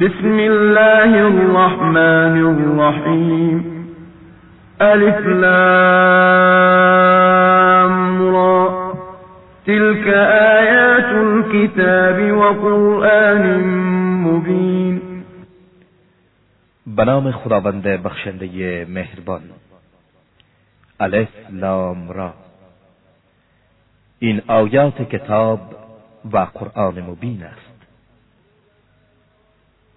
بسم الله الرحمن الرحیم ألف لام را. تلك آیات الكتاب وقرآن مبین به نام خداوند بخشنده مهربان. ألف لام را. این آیات کتاب و قرآن مبین است.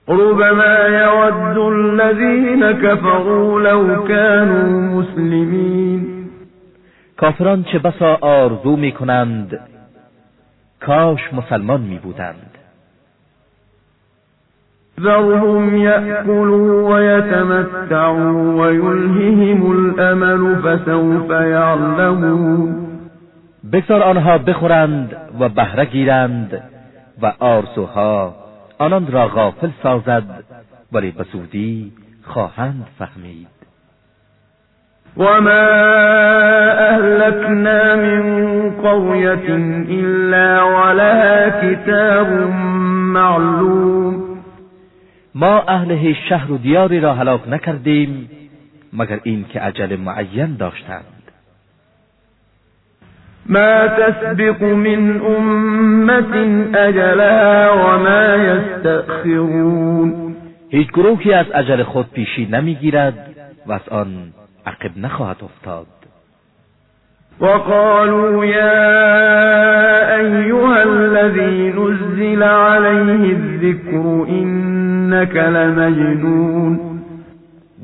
ربما يود الذين كفروا لو كانوا مسلمين. کافران چه بسا آرزو می کنند کاش مسلمان می بودند. ذرهم يأكلوا ويتمتعوا ويلههم الأمل فسوف يعلمون بگذار آنها بخورند و بهره گیرند و آرزوها آنان را غافل سازد ولی به زودی خواهند فهمید. وما اهلكنا من قرية الا ولها کتاب معلوم. ما اهل شهر و دیاری را هلاک نکردیم مگر این که عجل معین داشتند. ما تسبق من امت أجلها وما یستأخرون هیچ گروهی از أجل خود پیشی نمیگیرد و از آن عقب نخواهد افتاد. وقالوا يا أيها الذي نزل عليه الذكر إنك لمجنون.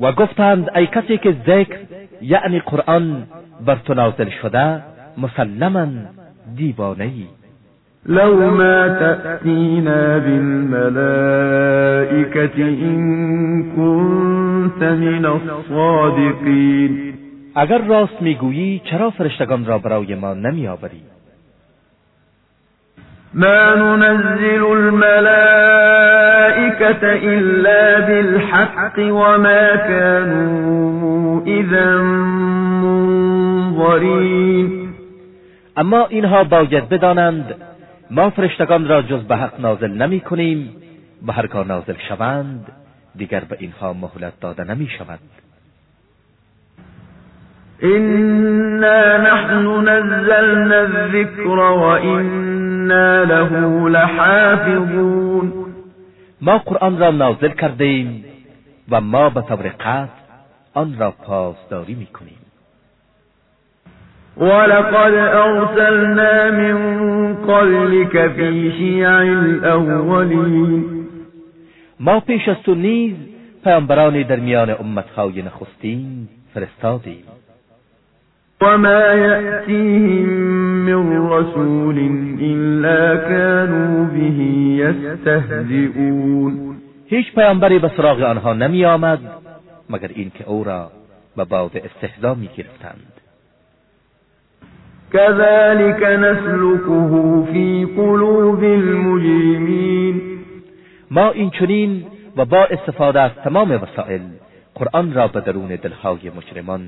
و گفتند ای کسی که ذکر یعنی قرآن بر تو نازل شده مسلما دیوانه ای لو ما تأتینا بالملائكة إن كنت من الصادقين. اگر راست می‌گویی چرا فرشتگان را برای ما نمیآوری؟ ما ننزل الملائكة إلا بالحق وما كانوا إذا منظرين. اما اینها باید بدانند ما فرشتگان را جز به حق نازل نمی کنیم و هرگاه نازل شوند دیگر به اینها مهلت داده نمی شود. إنا نحن نزلنا الذكر وإنا له لحافظون. ما قرآن را نازل کردیم و ما به طور قطع آن را پاسداری می کنیم. ولقد أرسلنا من قبلك في شيع الأولين. ما پیش از تو نیز پیامبرانی در میان امتهای نخستین فرستادیم. وما يأتيهم من رسول إلا كانوا به يستهزئون. هیچ پیامبری به سراغ آنها نمی آمد مگر اینکه او را به باد استهزا می گرفتند كذلك نسلكه في قلوب المجرمين. ما این چنین و با استفاده از تمام وسائل قرآن را به درون دلهای مجرمان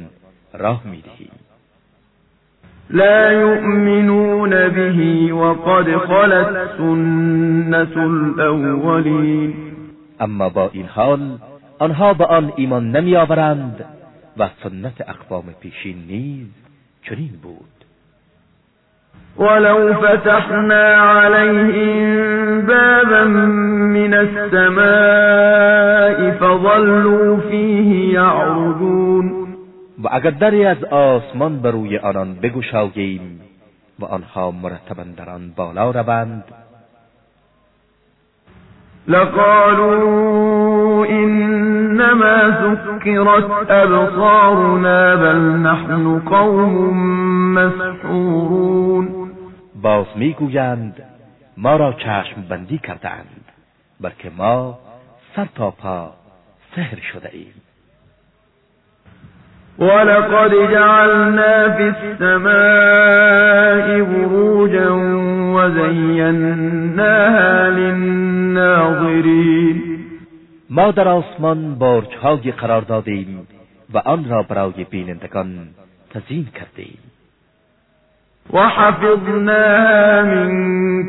راه می‌دهیم. لا يؤمنون به وقد خلت سنة الأولين اما با این حال آنها به آن ایمان نمیآورند و سنت اقوام پیشین نیز چنین بود. ولو فتحنا عليهم بابا من السماء فظلوا فيه يعرجون و اگر دری از آسمان بر روی آنان بگشاییم و آنها مرتبا در آن بالا روند. لقالوا إنما سكرت أبصارنا بل نحن قوم مسحورون باز می‌گویند ما را چشم بندی کردند بلکه ما سر تا پا سهر شده ایم. ولقد جعلنا في السماء بروجا وزيناها للناظرين. ما در آسمان برجهایی قرار دادیم و آن را برای بینندگان تزیین کردیم. وحفظناها من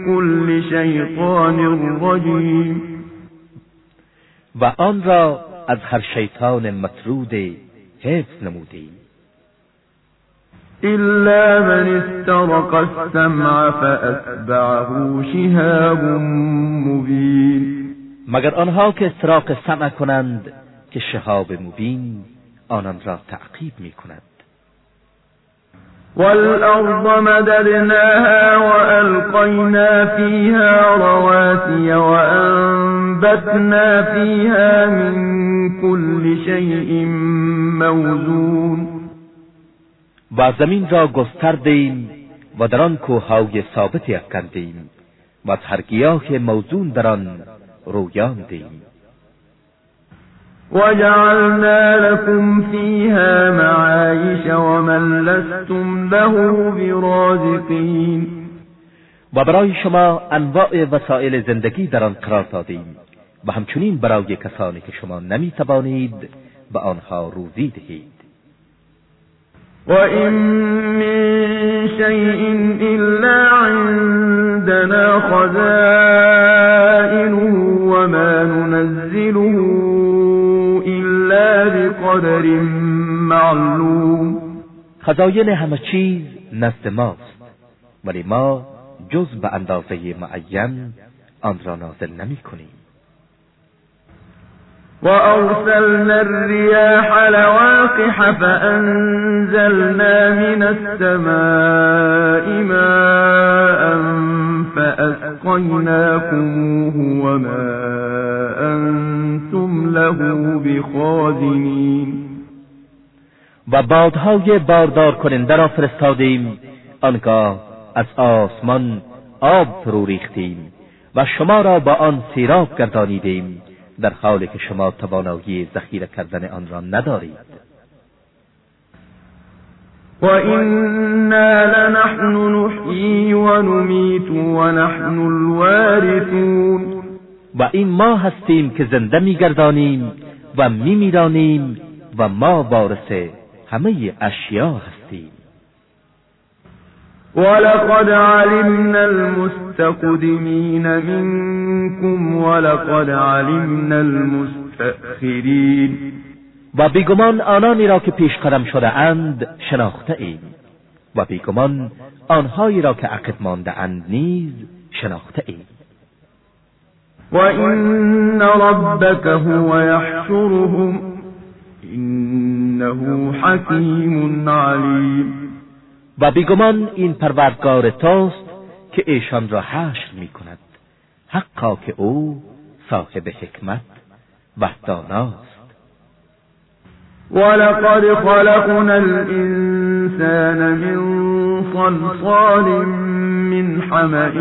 كل شيطان رجيم. و آن را از هر شیطان مطرود حفظ نمودیم. إلا من استرق السمع فأتبعه شهاب مبین مگر آنها که استراق سمع کنند که شهاب مبین آنان را تعقیب می کند والأرض مددناها وألقينا فيها رواسي وأنبتنا فيها من كل شيء موزون. و زمین را گستردیم و در آن کوههای ثابتی افکندیم و از هر گیاه موزون در آن رویاندیم. وجعلنا لكم فيها معايش ومن لستم له برازقین و برای شما انواع وسایل زندگی در آن قرار دادیم و همچنین برای کسانی که شما نمی توانید به آنها روزی دهید. وإن من شيء إلا عندنا خزائنه وما ننزله بقدر معلوم. خزاین همه چیز نزد ماست ولی ما جز به اندازه معین آن را نازل نمی کنیم. وأرسلنا الرياح لواقح فأنزلنا من السماء ماء فأسقيناكموه وما أنتم له بخازنين و بادهای باردار کننده را فرستادیم آنگاه از آسمان آب فرو ریختیم و شما را با آن سیراب گردانیدیم در حالی که شما توانایی ذخیره کردن آن را ندارید. و اینا لنحن نحیی و نمیت و نحن الوارثون و این ما هستیم که زنده میگردانیم و میمیرانیم و ما وارث همه اشیا هستیم. ولقد علمنا المستقدمين منكم ولقد علمنا المستأخرين و بیگمان آنانی را که پیش قدم شده اند شناخته ایم. و بیگمان آنهایی را که عقب مانده اند نیز شناخته ایم. و این ربک هو یحشرهم انه حکیم علیم و بیگمان این پروردگار توست که ایشان را حشر می کند حقا که او صاحب حکمت و داناست. ولقد خلقنا الانسان من صلصال من حمأ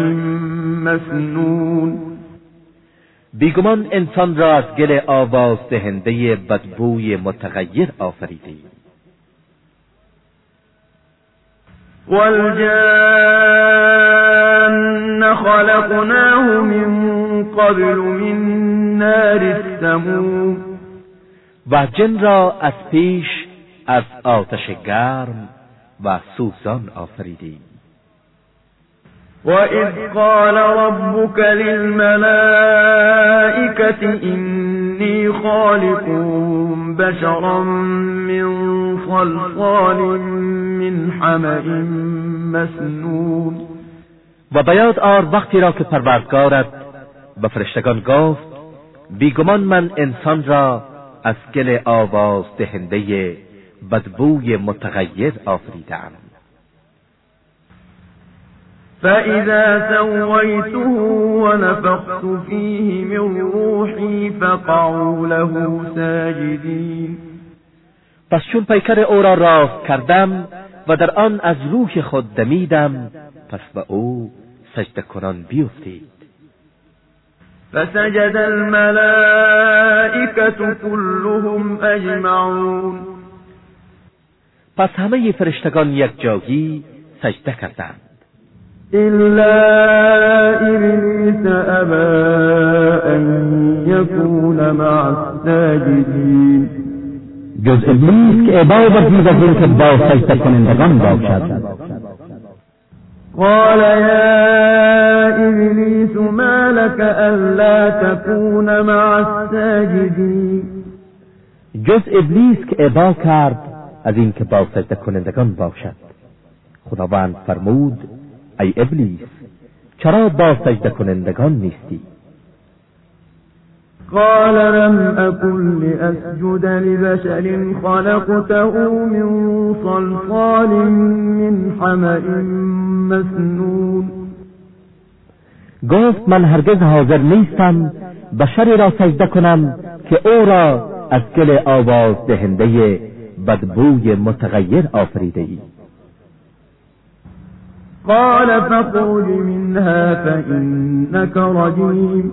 مسنون بیگمان انسان را از گل آواز دهنده بدبوی متغیر آفریدیم والجان خلقناه من قبل من نار السموم. و جن را از پیش از آتش گرم و سوزان آفریدیم. وَإِذْ قَالَ رَبُّكَ لِلْمَلَائِكَةِ إِنِّي خَالِقٌ بَشَرًا مِّن صَلْصَالٍ مِّنْ حَمَإٍ مَّسْنُونٍ و بیاد آر وقتی را که پروردگارت به فرشتگان گفت بیگمان من انسان را از گل آواز دهنده بدبوی متغیر آفریدم فإذا سويته ونفخت فيه من روحي فقعوا له ساجدين. پس چون پیکر او را راه کردم و در آن از روح خود دمیدم پس به او سجده کنان بیفتید. فسجد الملائكة كلهم اجمعون پس همه فرشتگان یک جاگی سجده کردند. إلا إبليس أبى أن يكون مع الساجدين. جز ابلیس که عبادت می‌ورزید که با سجده کنندگان باشد قال يا إبليس ما لك ألا تكون مع الساجدين. جز ابلیس که ابا کرد از اینکه با سجده کنندگان باشد خداوند فرمود ای ابلیس چرا با سجده کنندگان نیستی؟ قال لم أكن لأسجد لبشر خلقته من صلصال من حمأ مسنون. گفت من هرگز حاضر نیستم بشری را سجده کنم که او را از گل آواز دهنده بدبوی متغیر آفریده ای قال فاخرج منها فإنك رجيم.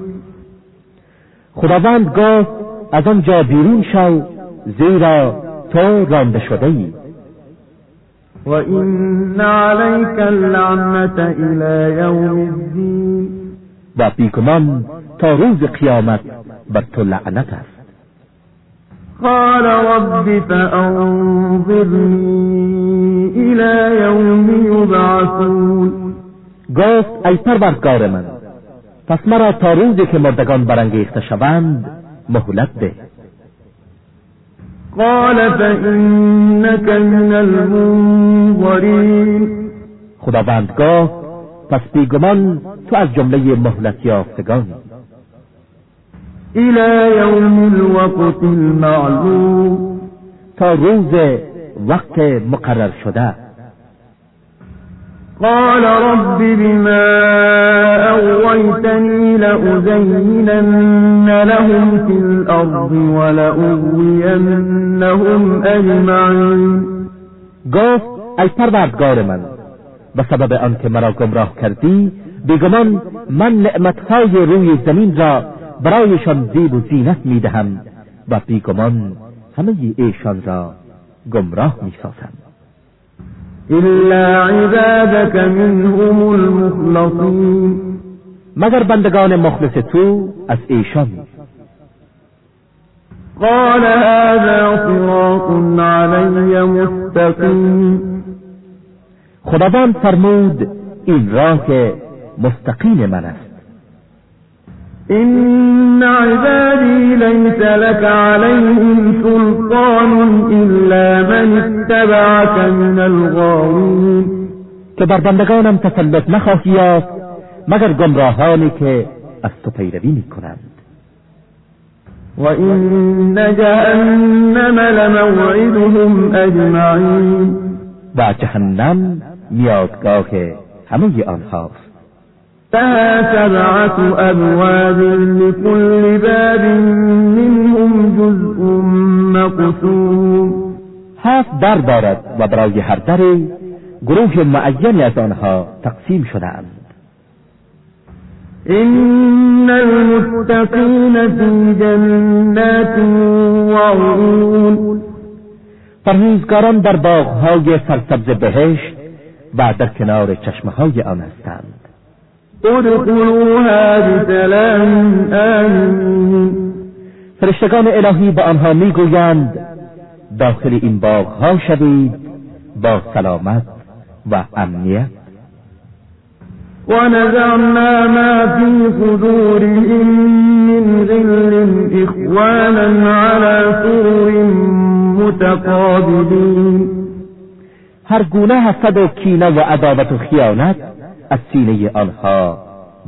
خداوند گفت از آنجا بیرون شو زیرا تو رانده شده ای وإن عليك اللعنة إلى يوم الدين و بیگمان تا روز قیامت بر تو لعنت است. قال رب فأنظرني إلى يوم يبعثون. گفت ای پروردگار من پس مرا تا روزی که مردگان برانگیخته شوند مهلت ده. قال فإنك من المنظرين. خداوند گفت پس بیگمان تو از جمله مهلت یافتگانی إلى يوم الوقت المعلوم. تا روز وقت مقرر شده. قال رب بما أغويتني لأزينن لهم في الأرض ولأغوينهم أجمعين. گفت ای پروردگار من به سبب آنکه مرا گمراه کردی بیگمان من نعمتهای روی زمین را برایشان زیب و زینت می‌دهم و بیگمان همه ایشان را گمراه می‌سازم إلا عبادك منهم المخلصين. مگر بندگان مخلص تو از ایشان. قال هذا صراط علي مستقيم. خداوند فرمود این راه مستقیم من است. إن عبادي ليس لك عليهم سلطان إلا من اتبعك من الغاوين. که بر بندگانم تسلط نخواهی یافت مگر گمراهانی که از تو پیروی می‌کنند. وإن جهنم لموعدهم أجمعين. و جهنم میادگاه همه آنهاست. لها سبعة أبواب لكل باب منهم جزء مقسوم هفت در دارد و برای هر دری گروه معینی از آنها تقسیم شدهاند. إن المتقين في جنات وعيون پرهیزگاران در باغهای سرسبز بهشت و در کنار چشمهای آن هستند. ادخلوها بسلام آمین. فرشتگان الهی به آنها می‌گویند داخل این باغها شوید با سلامت و امنیت. ونزعنا ما في صدورهم من غل إخوانا على سرر متقابلين. هر گونه حسد و کینه و عداوت و خیانت از سینه آنها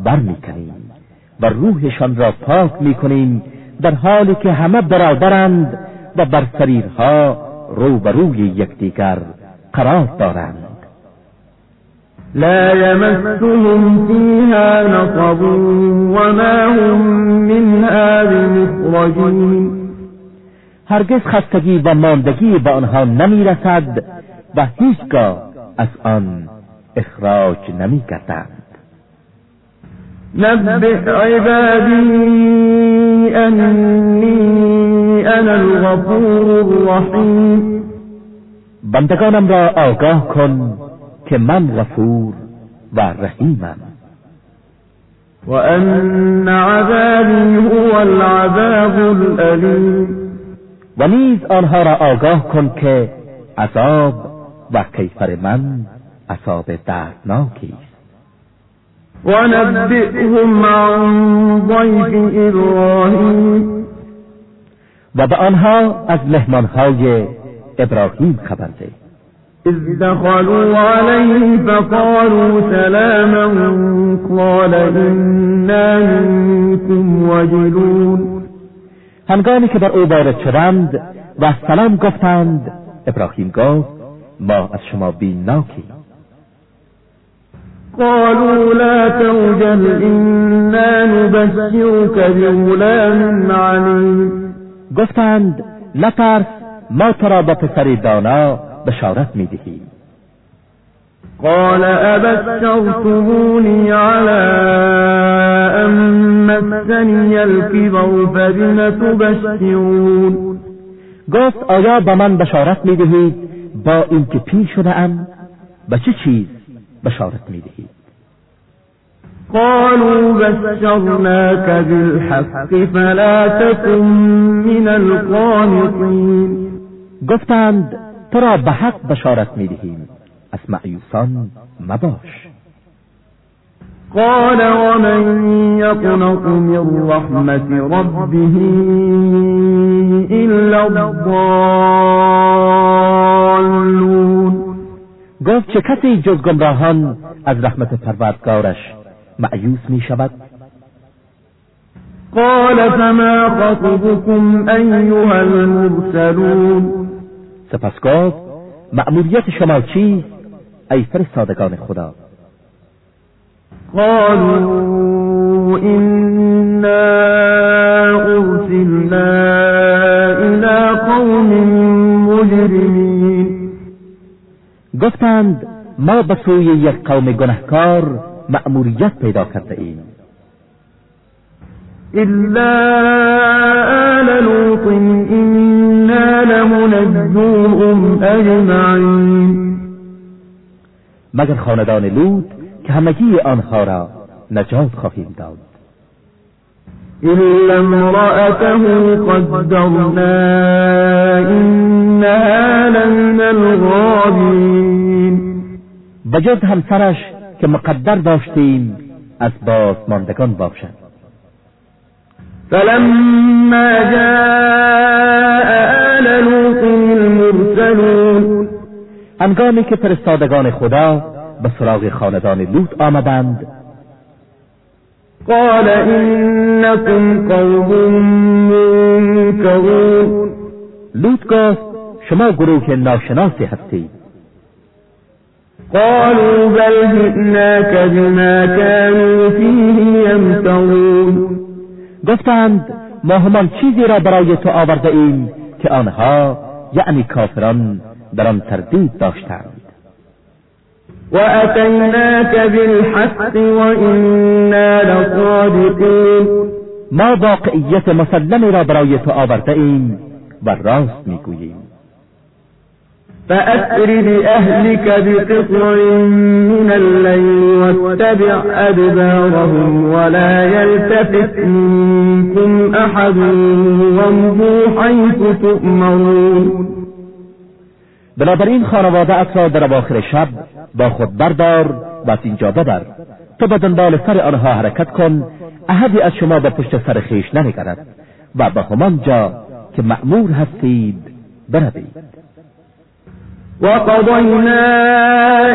برمیکنیم و روحشان را پاک می‌کنیم در حالی که همه برادرند و بر سریرها روبروی یکدیگر قرار دارند. لا يمسهم فيها نصب وما هم منها بمخرجين. هرگز خستگی و ماندگی به آنها نمی‌رسد و هیچگاه از آن اخراج نمی کردند نبئ عبادي أني أنا الغفور الرحيم بندگانم را آگاه کن که من غفور و رحیمم. وأن عذابي هو العذاب الأليم و نیز آنها را آگاه کن که عذاب و کیفر من عذاب دردناکی. است ونبئهم عن ضيف إبراهيم. و به آنها از مهمانهای ابراهیم خبر ده. إذ دخلوا عليه فقالوا سلاما قال إنا منكم وجلون. هنگامی که بر او وارد شدند و سلام گفتند ابراهیم گفت ما از شما بیمناکیم قالوا لا توجل إنا نبشرك بغلام عليم. گفتند نترس ما تو را با پسری دانا بشارت می‌دهیم. قال أبشرتموني على أن مسني الكبر فبم تبشرون؟ گفت آیا با من بشارت می‌دهید؟ با اینکه پیر شده ام به چه چیز؟ بشارت میدهید قالوا بشرناك بالحق فلا تكن من القانطين. گفتند تو را به حق بشارت میدهیم. از معیوسان مباش. قال ومن يقنط من رحمة ربه إلا الضالون گفت چه کسی جز گمراهان از رحمت پروردگارش معیوس می شود؟ قال فما خطبكم أيها المرسلون؟ سپس گفت مأموریت شما چیست ای فرستادگان خدا. قالوا إنا أرسلنا إلى قوم مجرمين. گفتند ما به سوی یک قوم گنهکار مأموریت پیدا کرده ایم. إلا آل لوط إنا لمنجوهم مگر خاندان لوط که همگی آنها را نجات خواهیم داد. إلا امرأته قدرنا إنها لمن الغابرين. و جز همسرش که مقدر داشتیم از بازماندگان باشد. فلما جاء آل لوط المرسلون. هنگامی که فرستادگان خدا به سراغ خاندان لوط آمدند قال إنكم قوم منكرون. لوط گفت شما گروه ناشناسی هستید. قالوا بل جئناك بما كانوا فيه يمترون گفتند ما همان چیزی را برای تو آورده ایم که آنها یعنی کافران در آن تردید داشتند. وأتيناك بالحق وإنا لصادقون. ما واقعیت مسلمی را برای تو آورده ایم و راست می‌گوییم. فأسر بأهلك بقطع من الليل واتبع أدبارهم ولا يلتفت منكم أحد وامضوا حيث تؤمرون. بنابراین خانواده ات را در اواخر شب با خود بردار و از اینجا ببر. تو به دنبال سر آنها حرکت کن احدی از شما به پشت سر خیش ننگرد و به همان جا که مأمور هستید بروید. وقضينا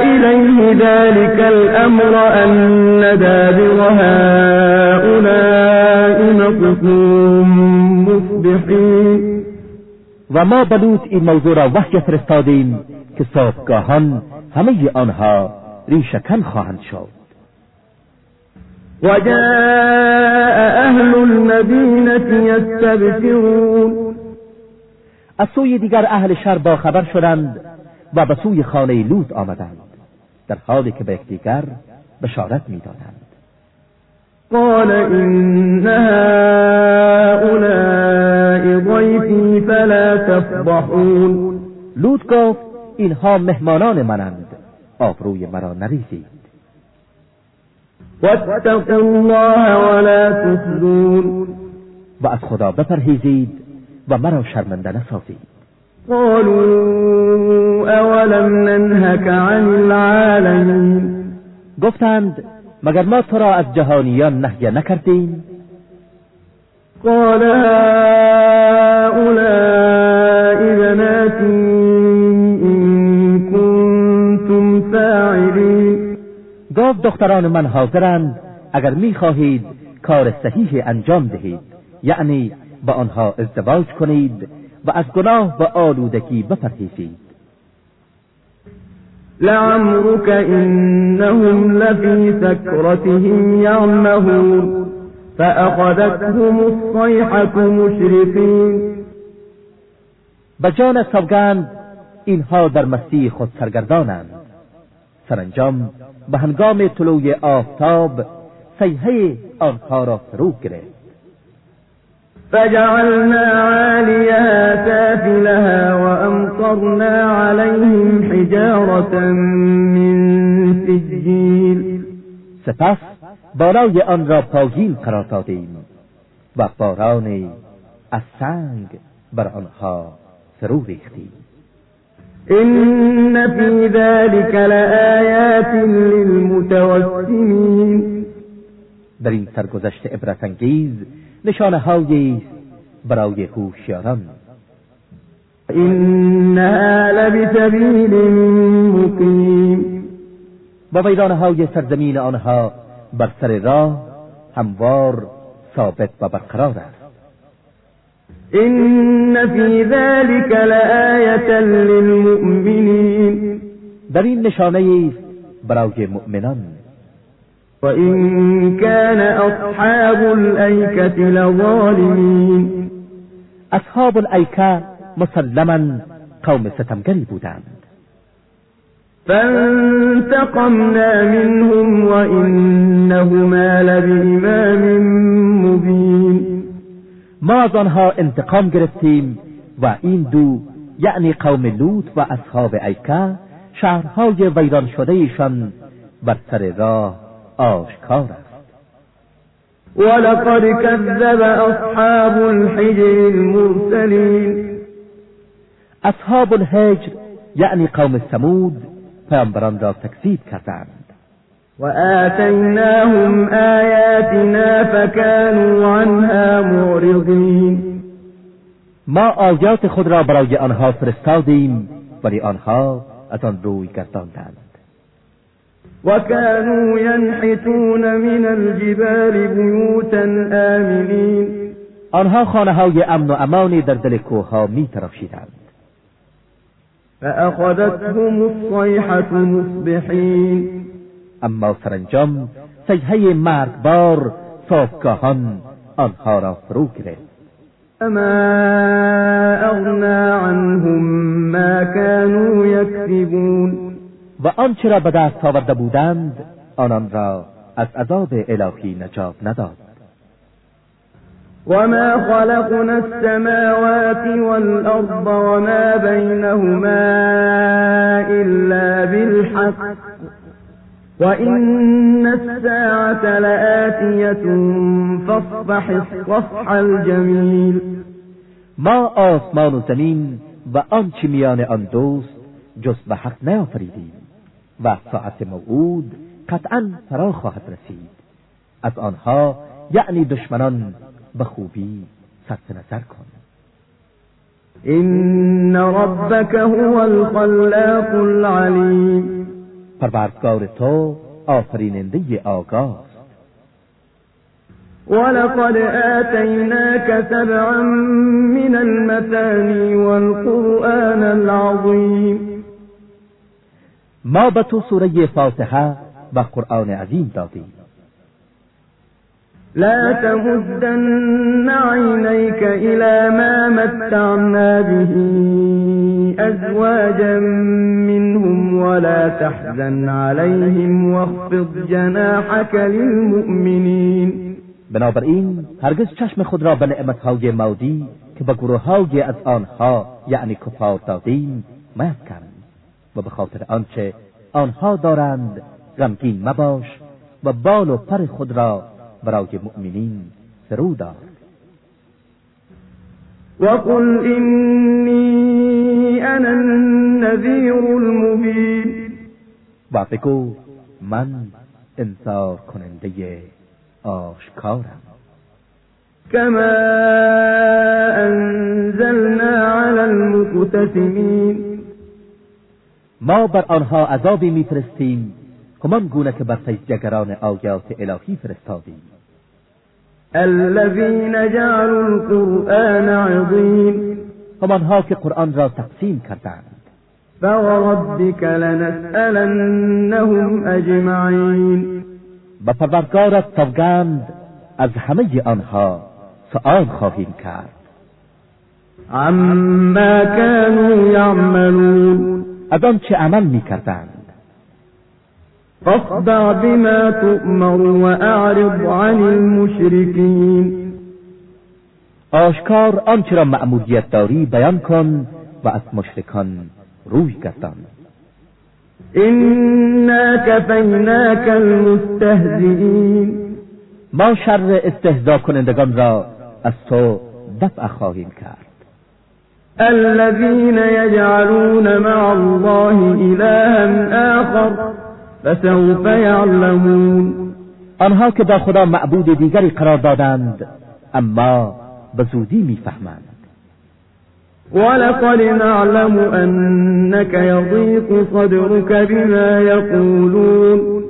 إليه ذلك الأمر أن دابر هؤلاء مقسوم مصبحين. و ما بلوط این موضوع را وحی فرستادیم که صافگاهان همه آنها ریشکن خواهند شد. وجاء أهل المدينة يستبشرون. از سوی دیگر أهل شهر با خبر شدند و به سوی خانه لوط آمدند. در حالی که به یکدیگر بشارت می‌دادند. قال إن هؤلاء ضيفي فلا تفضحون. لوط گفت اینها مهمانان منند. آبروی مرا نریزید. واتقوا الله ولا تخزون. و از خدا بپرهیزید و مرا شرمنده نسازید. قالوا اولم ننهك عن العالمین گفتند مگر ما تو را از جهانیان نهی نکردیم؟ قال هؤلاء بناتي إن كنتم فاعلين. گفت دختران من حاضرند اگر می‌خواهید کار صحیح انجام دهید یعنی با آنها ازدواج کنید. و از گناه و آلودگی بپرهیزید لعمرك إنهم لفي سكرتهم يعمهون فأخذتهم الصيحة مشرقين به جان سوگند اینها در مسیح خود سرگردانند. سرانجام به هنگام طلوع آفتاب سیحه آنها را فرو گرفت. فجعلنا عاليها سافلها وأمطرنا عليهم حجارة من سجيل. سپس بالای آن را پاگین قرار دادیم و بارانی از سنگ بر آنها فرو ریختیم. إن في ذلك لآيات للمتوسمين. در این سرگذشت عبرتانگیز نشانه هایی برای هوشیاران إنها لبسبيل مقيم. و ویرانه های سرزمین آنها بر سر راه هموار ثابت و برقرار است. إن في ذلك لآية للمؤمنين. در این نشانه است برای مؤمنان وإن كان أصحاب الأيكة لظالمين اصحاب الایکه مسلما قوم ستمگری بودند فانتقمنا منهم وإنهما لبإمام مبين. ما از آنها انتقام گرفتیم و این دو یعنی قوم لوط و اصحاب ایکه شهرهای ویران شده ایشان بر سر راه آشکار است ولقد كذب أصحاب الحجر المرسلين. اصحاب الهجر یعنی قوم سمود پیامبران را تکذیب کردند. وآتيناهم آياتنا فكانوا عنها معرضين. ما آیات خود را برای آنها فرستادیم ولی آنها از آن روی گرداندند. وكانوا ينحتون من الجبال بيوتا آمنين. آنها خانه های أمن و امانی در دل می تراشیدند فأخذتهم الصيحة مصبحين. أما سرانجام سیحه مرگبار صافگاهان آنها را فرو گرفت فما أغنى عنهم ما كانوا يكسبون. و آنچه را به دست آورده بودند آنان را از عذاب الهی نجات نداد. وما خلقنا السماوات والأرض وما بينهما إلا بالحق وإن الساعة لآتية فاصفح الصفح الجميل. ما آسمان و زمین و آنچه میان آن دوست جز به حق نیافریدیم. و ساعت موعود قطعا فرا خواهد رسید. از آنها یعنی دشمنان به خوبی صرف نظر کن. إن ربك هو الخلاق العليم پروردگار تو آفریننده آگاه ولقد آتيناك سبعا من المثاني والقرآن العظيم ما به تو سوره فاتحه و قرآن عظیم دادیم. لا تمدن عينيك إلى ما متعنا به أزواجا منهم ولا تحزن عليهم واخفض جناحك للمؤمنين بنابراین هرگز چشم خود را به نعمتهای مادی که به گروههای از آنها یعنی کفار دادیم کن و به خاطر آنچه آنها دارند غمگین مباش و بال و پر خود را برای مؤمنین فرو دار وقل إني أنا النذير المبين. و بگو من انذار کننده آشکارم. كما أنزلنا على المقتسمين ما بر آنها عذابی میفرستیم. همان گونه که بر سجدگران آیات الهی فرستادیم. الذين جعلوا القرآن عظيم همانها که قرآن را تقسیم کردند. فوربك لنسألنهم أجمعين و پروردگارت سوگند از همه آنها سؤال خواهیم کرد. عما كانوا يعملون از آنچه عمل می‌کردند. فاصدع بما تؤمر وأعرض عن المشركين. آشکار آنچه را مأموریت داری بیان کن و از مشرکان روی گردان. إنا كفيناك المستهزئين. ما شر استهزا کنندگان را از تو دفع خواهیم کرد. الذين يجعلون مع الله إلها آخر فسوف يعلمون. آنها که با خدا معبود دیگری قرار دادند اما به زودی می‌فهمند. ولقد نعلم أنك يضيق صدرك بما يقولون.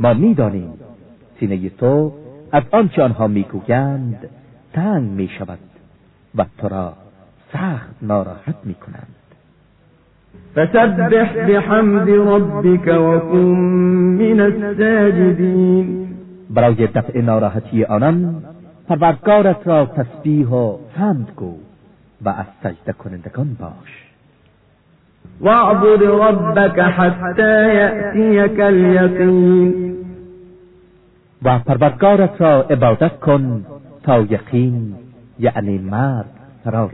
ما می‌دانیم سینه تو از آنچه آنها می‌گویند تنگ می شود و تو را سخت ناراحت می کنند فسبح بحمد ربك وكن من الساجدين. برای دفع ناراحتی آنان پروردگارت را تسبیح و حمد گو و از سجده کنندگان باش. واعبد ربك حتى يأتيك اليقين. و پروردگارت را عبادت کن تا یقین یعنی مرد فرا